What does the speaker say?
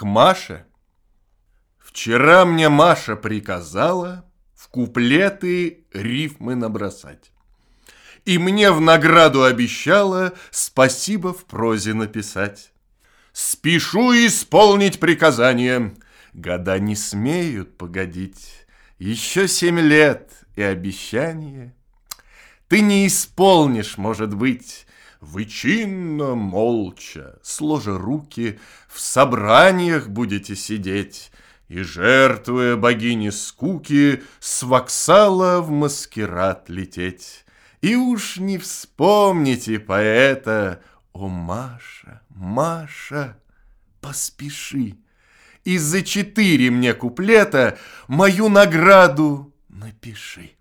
к Маше. Вчера мне Маша приказала в куплеты рифмы набросать. И мне в награду обещала спасибо в прозе написать. Спешу исполнить приказание. Года не смеют погодить. Еще семь лет и обещание. Ты не исполнишь, может быть, вы молча, сложа руки, В собраниях будете сидеть, И, жертвуя богине скуки, С воксала в маскирад лететь. И уж не вспомните поэта, О, Маша, Маша, поспеши, И за четыре мне куплета Мою награду напиши.